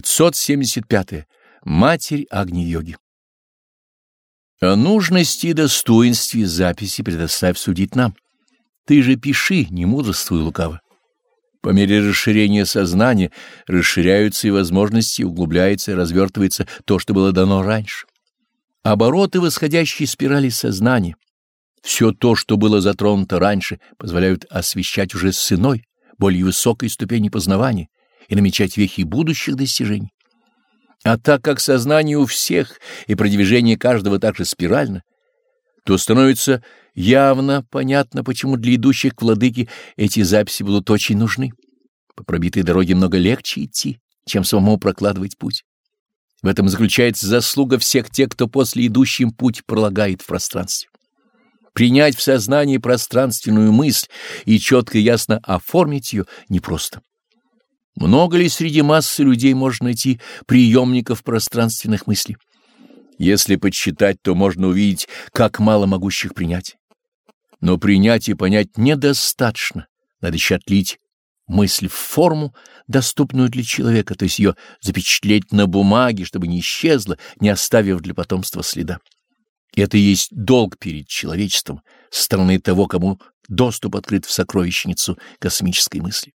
575. -е. Матерь Агни-йоги. О нужности и достоинстве записи предоставь судить нам. Ты же пиши, не мудрствуй лукаво. По мере расширения сознания расширяются и возможности, углубляется и развертывается то, что было дано раньше. Обороты восходящей спирали сознания, все то, что было затронуто раньше, позволяют освещать уже с иной, более высокой ступени познавания и намечать вехи будущих достижений. А так как сознание у всех и продвижение каждого также спирально, то становится явно понятно, почему для идущих к владыке эти записи будут очень нужны. По пробитой дороге много легче идти, чем самому прокладывать путь. В этом заключается заслуга всех тех, кто после идущим путь пролагает в пространстве. Принять в сознании пространственную мысль и четко и ясно оформить ее непросто. Много ли среди массы людей можно найти приемников пространственных мыслей? Если подсчитать, то можно увидеть, как мало могущих принять. Но принять и понять недостаточно. Надо еще отлить мысль в форму, доступную для человека, то есть ее запечатлеть на бумаге, чтобы не исчезла, не оставив для потомства следа. Это и есть долг перед человечеством, стороны того, кому доступ открыт в сокровищницу космической мысли.